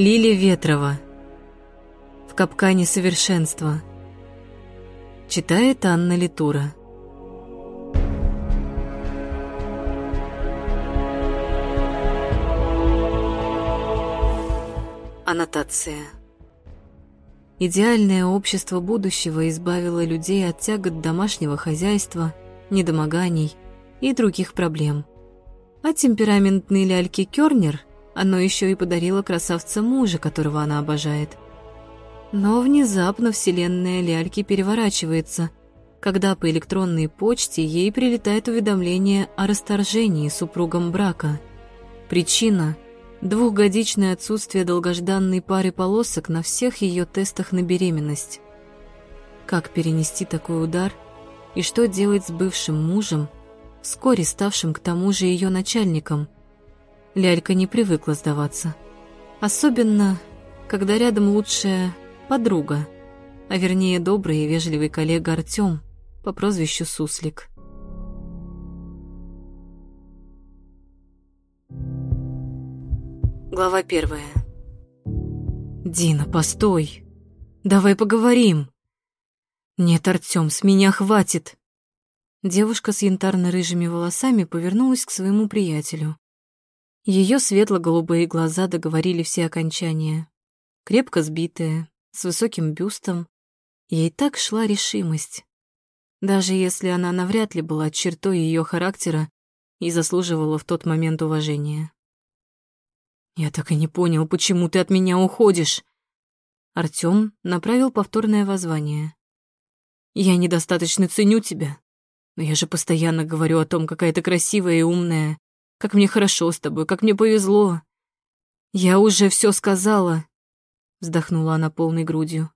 Лили Ветрова. В капкане совершенства. Читает Анна Литура. Аннотация. Идеальное общество будущего избавило людей от тягот домашнего хозяйства, недомоганий и других проблем. А темпераментный ляльки Кёрнер оно еще и подарило красавца мужа, которого она обожает. Но внезапно вселенная ляльки переворачивается, когда по электронной почте ей прилетает уведомление о расторжении супругом брака. Причина – Двухгодичное отсутствие долгожданной пары полосок на всех ее тестах на беременность. Как перенести такой удар и что делать с бывшим мужем, вскоре ставшим к тому же ее начальником? Лялька не привыкла сдаваться. Особенно, когда рядом лучшая подруга, а вернее добрый и вежливый коллега Артём по прозвищу Суслик. Глава первая. «Дина, постой! Давай поговорим!» «Нет, Артём, с меня хватит!» Девушка с янтарно-рыжими волосами повернулась к своему приятелю. Ее светло-голубые глаза договорили все окончания. Крепко сбитая, с высоким бюстом, ей так шла решимость. Даже если она навряд ли была чертой ее характера и заслуживала в тот момент уважения. «Я так и не понял, почему ты от меня уходишь?» Артём направил повторное воззвание. «Я недостаточно ценю тебя, но я же постоянно говорю о том, какая ты красивая и умная, как мне хорошо с тобой, как мне повезло. Я уже все сказала», — вздохнула она полной грудью.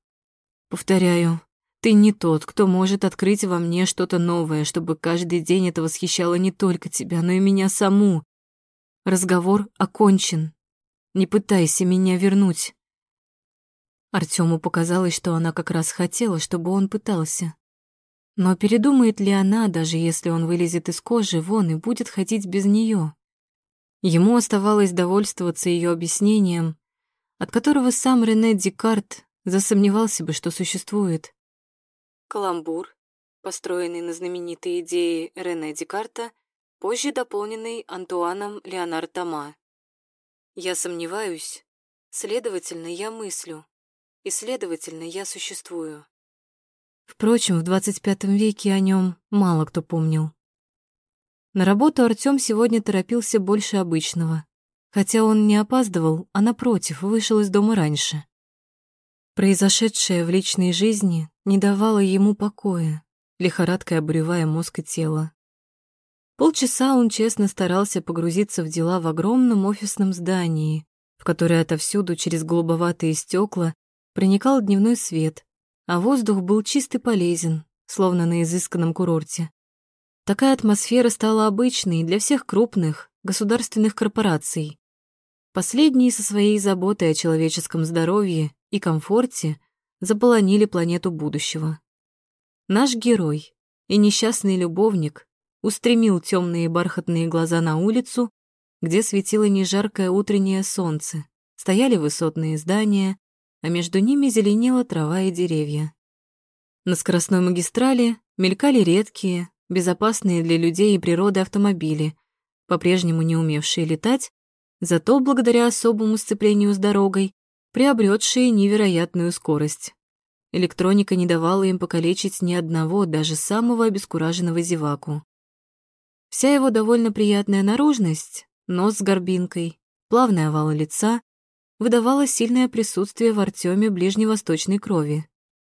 «Повторяю, ты не тот, кто может открыть во мне что-то новое, чтобы каждый день это восхищало не только тебя, но и меня саму. Разговор окончен. Не пытайся меня вернуть. Артёму показалось, что она как раз хотела, чтобы он пытался. Но передумает ли она, даже если он вылезет из кожи вон и будет ходить без неё? Ему оставалось довольствоваться её объяснением, от которого сам Рене Декарт засомневался бы, что существует. Каламбур, построенный на знаменитой идее Рене Декарта, позже дополненный Антуаном Леонар Тома. Я сомневаюсь, следовательно, я мыслю, и, следовательно, я существую. Впрочем, в 25 веке о нем мало кто помнил. На работу Артём сегодня торопился больше обычного, хотя он не опаздывал, а, напротив, вышел из дома раньше. Произошедшее в личной жизни не давало ему покоя, лихорадкой обуревая мозг и тело. Полчаса он честно старался погрузиться в дела в огромном офисном здании, в которое отовсюду через голубоватые стекла проникал дневной свет, а воздух был чист и полезен, словно на изысканном курорте. Такая атмосфера стала обычной для всех крупных государственных корпораций. Последние со своей заботой о человеческом здоровье и комфорте заполонили планету будущего. Наш герой и несчастный любовник устремил темные бархатные глаза на улицу, где светило нежаркое утреннее солнце, стояли высотные здания, а между ними зеленела трава и деревья. На скоростной магистрали мелькали редкие, безопасные для людей и природы автомобили, по-прежнему не умевшие летать, зато благодаря особому сцеплению с дорогой, приобретшие невероятную скорость. Электроника не давала им покалечить ни одного, даже самого обескураженного зеваку. Вся его довольно приятная наружность, нос с горбинкой, плавный овал лица, выдавала сильное присутствие в Артеме ближневосточной крови.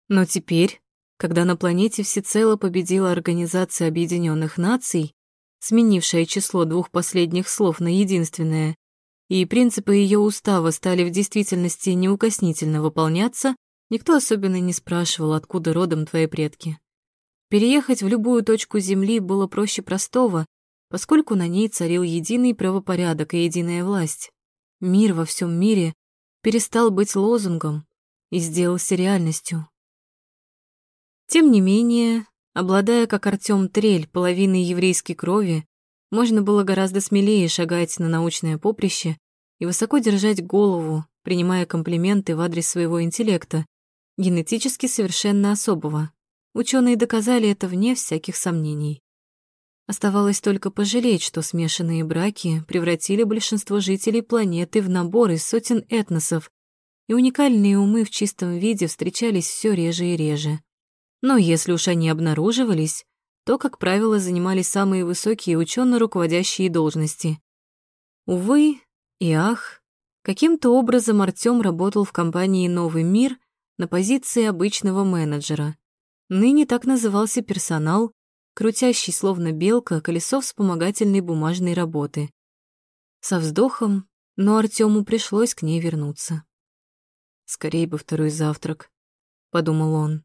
Но теперь, когда на планете всецело победила Организация Объединенных Наций, сменившая число двух последних слов на единственное, и принципы ее устава стали в действительности неукоснительно выполняться, никто особенно не спрашивал, откуда родом твои предки. Переехать в любую точку Земли было проще простого, поскольку на ней царил единый правопорядок и единая власть. Мир во всем мире перестал быть лозунгом и сделался реальностью. Тем не менее, обладая, как Артём Трель, половиной еврейской крови, можно было гораздо смелее шагать на научное поприще и высоко держать голову, принимая комплименты в адрес своего интеллекта, генетически совершенно особого. Ученые доказали это вне всяких сомнений. Оставалось только пожалеть, что смешанные браки превратили большинство жителей планеты в набор из сотен этносов, и уникальные умы в чистом виде встречались все реже и реже. Но если уж они обнаруживались, то, как правило, занимали самые высокие учёно-руководящие должности. Увы и ах, каким-то образом Артём работал в компании «Новый мир» на позиции обычного менеджера. Ныне так назывался персонал, крутящий словно белка колесо вспомогательной бумажной работы. Со вздохом, но Артему пришлось к ней вернуться. «Скорей бы второй завтрак», — подумал он.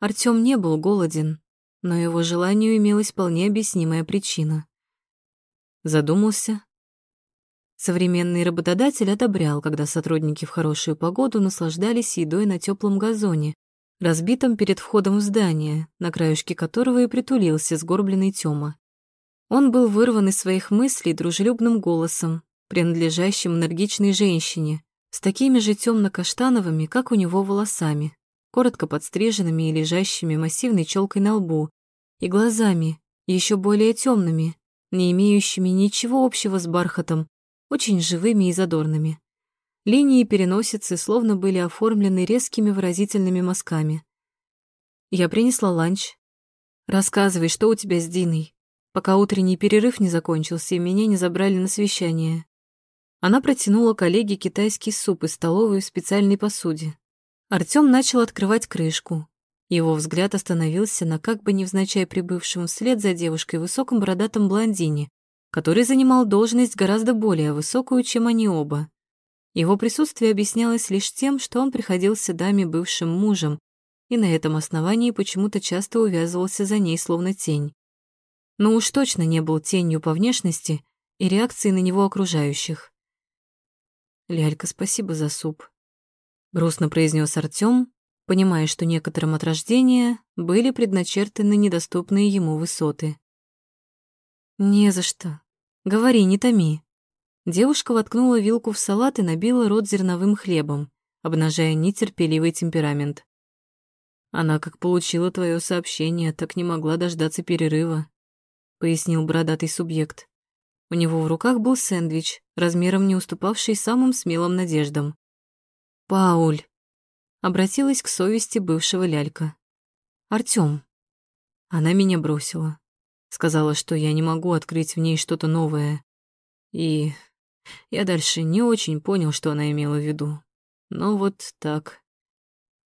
Артем не был голоден, но его желанию имелась вполне объяснимая причина. Задумался. Современный работодатель одобрял, когда сотрудники в хорошую погоду наслаждались едой на теплом газоне, разбитом перед входом в здание, на краешке которого и притулился сгорбленный Тёма. Он был вырван из своих мыслей дружелюбным голосом, принадлежащим энергичной женщине, с такими же темно-каштановыми, как у него, волосами, коротко подстриженными и лежащими массивной челкой на лбу, и глазами, еще более темными, не имеющими ничего общего с бархатом, очень живыми и задорными. Линии переносицы словно были оформлены резкими выразительными мазками. Я принесла ланч. Рассказывай, что у тебя с Диной, пока утренний перерыв не закончился и меня не забрали на совещание. Она протянула коллеге китайский суп из столовой в специальной посуде. Артём начал открывать крышку. Его взгляд остановился на как бы невзначай прибывшем вслед за девушкой высоком бородатом блондине, который занимал должность гораздо более высокую, чем они оба. Его присутствие объяснялось лишь тем, что он приходился даме бывшим мужем, и на этом основании почему-то часто увязывался за ней словно тень. Но уж точно не был тенью по внешности и реакции на него окружающих. «Лялька, спасибо за суп», — грустно произнес Артём, понимая, что некоторым от рождения были предначертаны недоступные ему высоты. «Не за что. Говори, не томи», Девушка воткнула вилку в салат и набила рот зерновым хлебом, обнажая нетерпеливый темперамент. «Она, как получила твое сообщение, так не могла дождаться перерыва», — пояснил бородатый субъект. У него в руках был сэндвич, размером не уступавший самым смелым надеждам. «Пауль!» — обратилась к совести бывшего лялька. «Артём!» Она меня бросила. Сказала, что я не могу открыть в ней что-то новое. И я дальше не очень понял, что она имела в виду. Но вот так.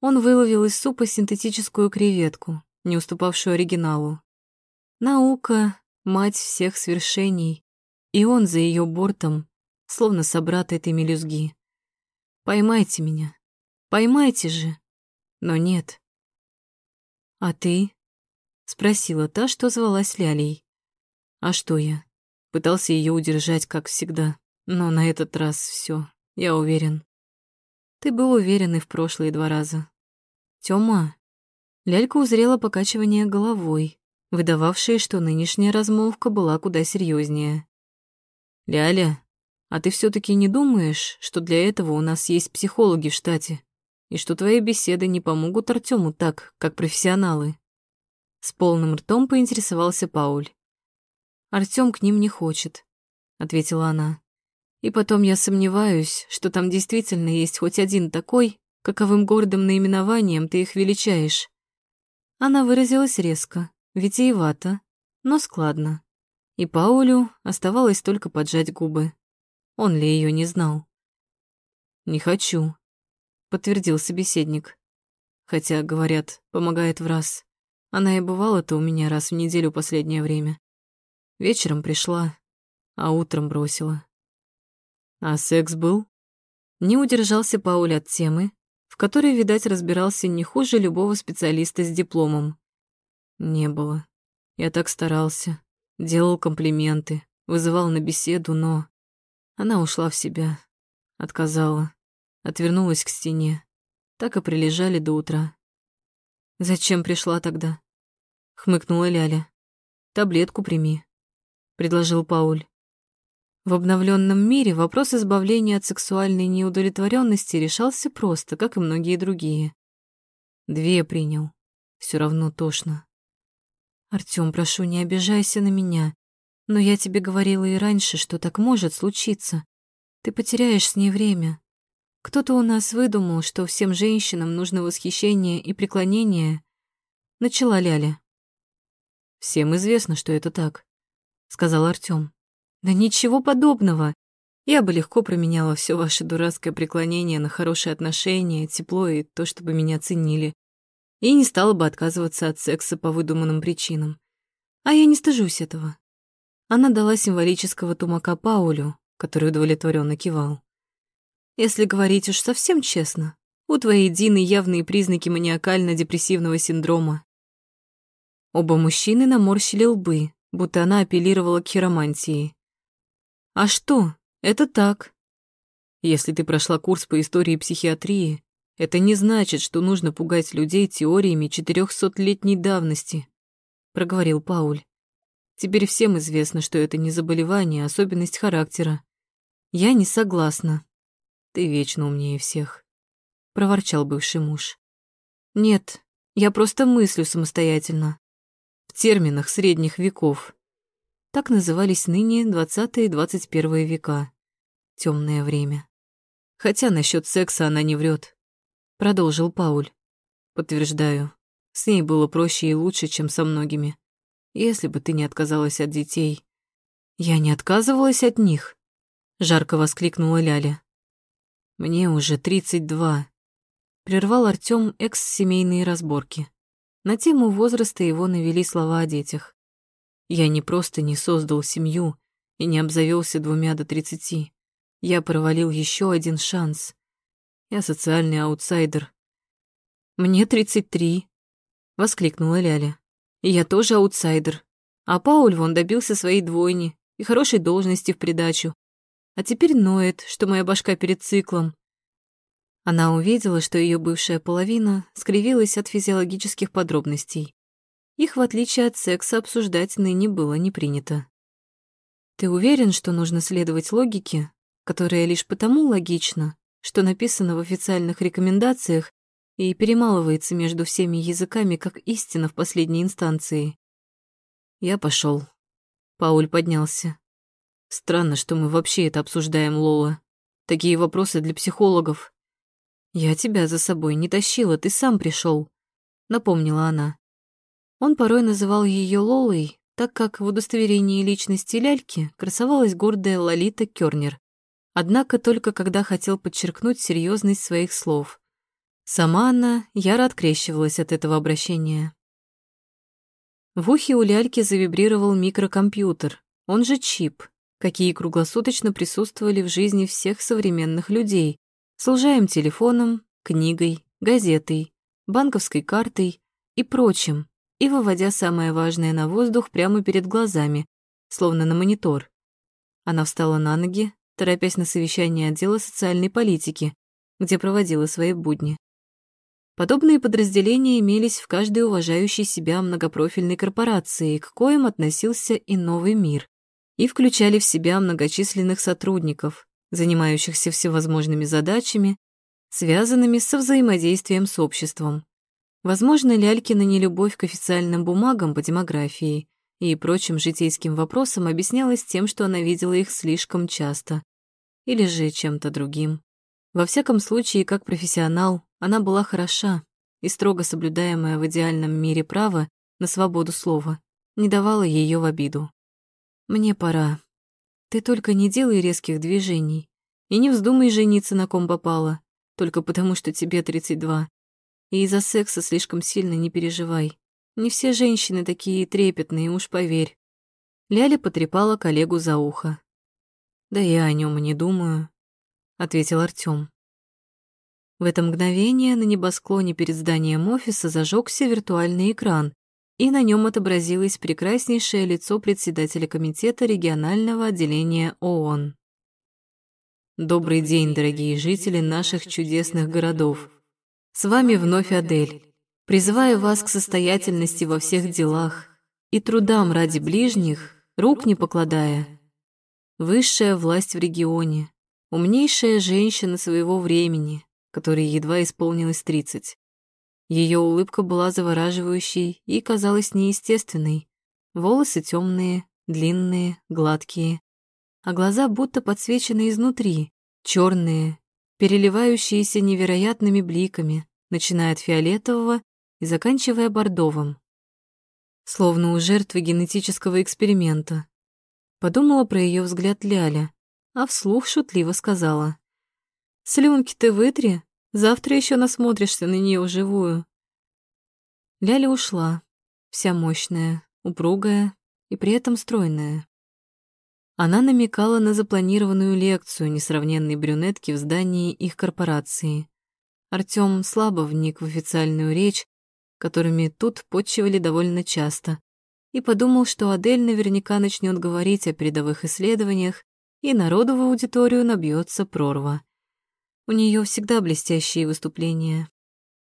Он выловил из супа синтетическую креветку, не уступавшую оригиналу. Наука — мать всех свершений, и он за ее бортом, словно собрат этой мелюзги. Поймайте меня, поймайте же. Но нет. А ты? Спросила та, что звалась Лялей. А что я? Пытался ее удержать, как всегда. Но на этот раз все, я уверен. Ты был уверен и в прошлые два раза. Тёма. Лялька узрела покачивание головой, выдававшее, что нынешняя размолвка была куда серьезнее. Ляля, а ты все таки не думаешь, что для этого у нас есть психологи в штате, и что твои беседы не помогут Артему так, как профессионалы? С полным ртом поинтересовался Пауль. Артём к ним не хочет, ответила она. И потом я сомневаюсь, что там действительно есть хоть один такой, каковым гордым наименованием ты их величаешь. Она выразилась резко, витиевато, но складно. И Паулю оставалось только поджать губы. Он ли ее не знал? «Не хочу», — подтвердил собеседник. Хотя, говорят, помогает в раз. Она и бывала-то у меня раз в неделю последнее время. Вечером пришла, а утром бросила. А секс был? Не удержался Пауль от темы, в которой, видать, разбирался не хуже любого специалиста с дипломом. Не было. Я так старался, делал комплименты, вызывал на беседу, но... Она ушла в себя, отказала, отвернулась к стене. Так и прилежали до утра. «Зачем пришла тогда?» — хмыкнула Ляля. «Таблетку прими», — предложил Пауль. В обновленном мире вопрос избавления от сексуальной неудовлетворенности решался просто, как и многие другие. Две принял. Все равно тошно. Артём, прошу, не обижайся на меня. Но я тебе говорила и раньше, что так может случиться. Ты потеряешь с ней время. Кто-то у нас выдумал, что всем женщинам нужно восхищение и преклонение. Начала Ляля. Всем известно, что это так, сказал Артём. Да ничего подобного. Я бы легко променяла все ваше дурацкое преклонение на хорошие отношения, тепло и то, чтобы меня ценили. И не стала бы отказываться от секса по выдуманным причинам. А я не стыжусь этого. Она дала символического тумака Паулю, который удовлетворенно кивал. Если говорить уж совсем честно, у твоей Дины явные признаки маниакально-депрессивного синдрома. Оба мужчины наморщили лбы, будто она апеллировала к хиромантии. А что? Это так. Если ты прошла курс по истории психиатрии, это не значит, что нужно пугать людей теориями четырехсотлетней давности, проговорил Пауль. Теперь всем известно, что это не заболевание, а особенность характера. Я не согласна. Ты вечно умнее всех, проворчал бывший муж. Нет, я просто мыслю самостоятельно. В терминах средних веков. Так назывались ныне 20 и 21 века. Темное время. Хотя насчет секса она не врет. Продолжил Пауль. Подтверждаю, с ней было проще и лучше, чем со многими. Если бы ты не отказалась от детей. Я не отказывалась от них, жарко воскликнула Ляля. Мне уже 32. Прервал Артём экс-семейные разборки. На тему возраста его навели слова о детях. Я не просто не создал семью и не обзавелся двумя до тридцати. Я провалил еще один шанс. Я социальный аутсайдер. Мне тридцать три, воскликнула Ляля. И я тоже аутсайдер. А Пауль вон добился своей двойни и хорошей должности в придачу. А теперь ноет, что моя башка перед циклом. Она увидела, что ее бывшая половина скривилась от физиологических подробностей. Их, в отличие от секса, обсуждать ныне было не принято. Ты уверен, что нужно следовать логике, которая лишь потому логична, что написано в официальных рекомендациях и перемалывается между всеми языками как истина в последней инстанции? Я пошел. Пауль поднялся. Странно, что мы вообще это обсуждаем, Лола. Такие вопросы для психологов. Я тебя за собой не тащила, ты сам пришел, напомнила она. Он порой называл ее Лолой, так как в удостоверении личности ляльки красовалась гордая Лолита Кёрнер. Однако только когда хотел подчеркнуть серьезность своих слов. Сама она яро открещивалась от этого обращения. В ухе у ляльки завибрировал микрокомпьютер, он же чип, какие круглосуточно присутствовали в жизни всех современных людей, служа им телефоном, книгой, газетой, банковской картой и прочим, и выводя самое важное на воздух прямо перед глазами, словно на монитор. Она встала на ноги, торопясь на совещание отдела социальной политики, где проводила свои будни. Подобные подразделения имелись в каждой уважающей себя многопрофильной корпорации, к коим относился и новый мир, и включали в себя многочисленных сотрудников, занимающихся всевозможными задачами, связанными со взаимодействием с обществом. Возможно, Лялькина нелюбовь к официальным бумагам по демографии и прочим житейским вопросам объяснялась тем, что она видела их слишком часто. Или же чем-то другим. Во всяком случае, как профессионал, она была хороша, и строго соблюдаемое в идеальном мире право на свободу слова не давало ее в обиду. «Мне пора. Ты только не делай резких движений и не вздумай жениться на ком попало, только потому что тебе 32. И из-за секса слишком сильно не переживай. Не все женщины такие трепетные, уж поверь. Ляля потрепала коллегу за ухо. «Да я о нем и не думаю», — ответил Артём. В это мгновение на небосклоне перед зданием офиса зажегся виртуальный экран, и на нем отобразилось прекраснейшее лицо председателя комитета регионального отделения ООН. Добрый день, дорогие жители наших чудесных городов. С вами вновь Адель. Призываю вас к состоятельности во всех делах и трудам ради ближних, рук не покладая. Высшая власть в регионе, умнейшая женщина своего времени, которой едва исполнилось тридцать. Ее улыбка была завораживающей и казалась неестественной. Волосы темные, длинные, гладкие, а глаза будто подсвечены изнутри, черные, переливающиеся невероятными бликами, начиная от фиолетового и заканчивая бордовым. Словно у жертвы генетического эксперимента. Подумала про ее взгляд Ляля, а вслух шутливо сказала. «Слюнки ты вытри, завтра еще насмотришься на нее вживую». Ляля ушла, вся мощная, упругая и при этом стройная. Она намекала на запланированную лекцию несравненной брюнетки в здании их корпорации. Артём слабо вник в официальную речь, которыми тут подчивали довольно часто, и подумал, что Адель наверняка начнет говорить о передовых исследованиях, и народу в аудиторию набьется прорва. У нее всегда блестящие выступления.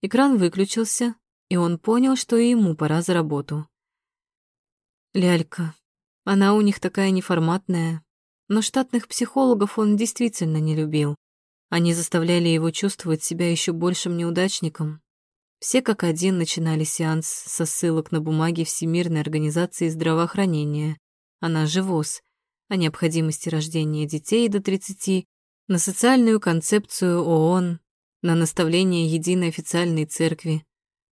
Экран выключился, и он понял, что и ему пора за работу. Лялька. Она у них такая неформатная. Но штатных психологов он действительно не любил. Они заставляли его чувствовать себя еще большим неудачником. Все как один начинали сеанс со ссылок на бумаги Всемирной организации здравоохранения, она же ВОЗ, о необходимости рождения детей до 30, на социальную концепцию ООН, на наставление единой официальной церкви.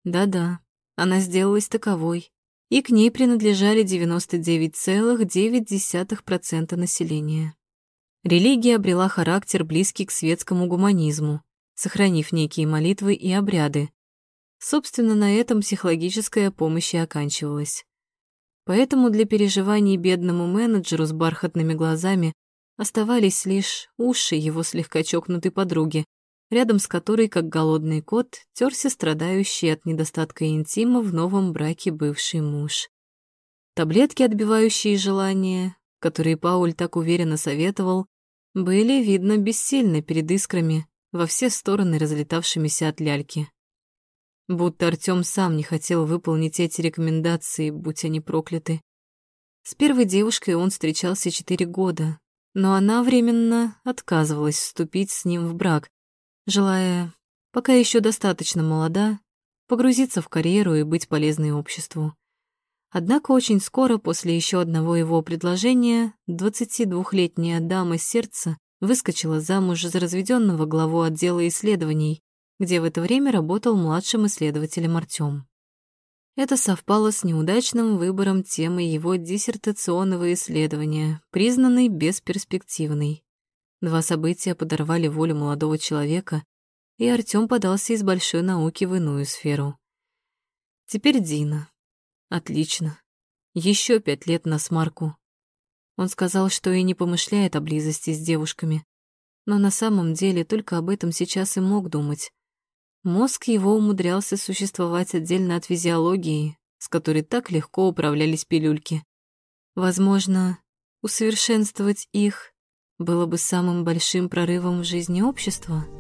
Да-да, она сделалась таковой и к ней принадлежали 99,9% населения. Религия обрела характер, близкий к светскому гуманизму, сохранив некие молитвы и обряды. Собственно, на этом психологическая помощь и оканчивалась. Поэтому для переживаний бедному менеджеру с бархатными глазами оставались лишь уши его слегка чокнутой подруги, рядом с которой, как голодный кот, терся страдающий от недостатка интима в новом браке бывший муж. Таблетки, отбивающие желания, которые Пауль так уверенно советовал, были, видно, бессильны перед искрами, во все стороны разлетавшимися от ляльки. Будто Артём сам не хотел выполнить эти рекомендации, будь они прокляты. С первой девушкой он встречался четыре года, но она временно отказывалась вступить с ним в брак, желая, пока еще достаточно молода, погрузиться в карьеру и быть полезной обществу. Однако очень скоро после еще одного его предложения 22-летняя дама сердца выскочила замуж за разведенного главу отдела исследований, где в это время работал младшим исследователем Артём. Это совпало с неудачным выбором темы его диссертационного исследования, признанной бесперспективной. Два события подорвали волю молодого человека, и Артём подался из большой науки в иную сферу. Теперь Дина. Отлично. Еще пять лет на смарку. Он сказал, что и не помышляет о близости с девушками, но на самом деле только об этом сейчас и мог думать. Мозг его умудрялся существовать отдельно от физиологии, с которой так легко управлялись пилюльки. Возможно, усовершенствовать их было бы самым большим прорывом в жизни общества —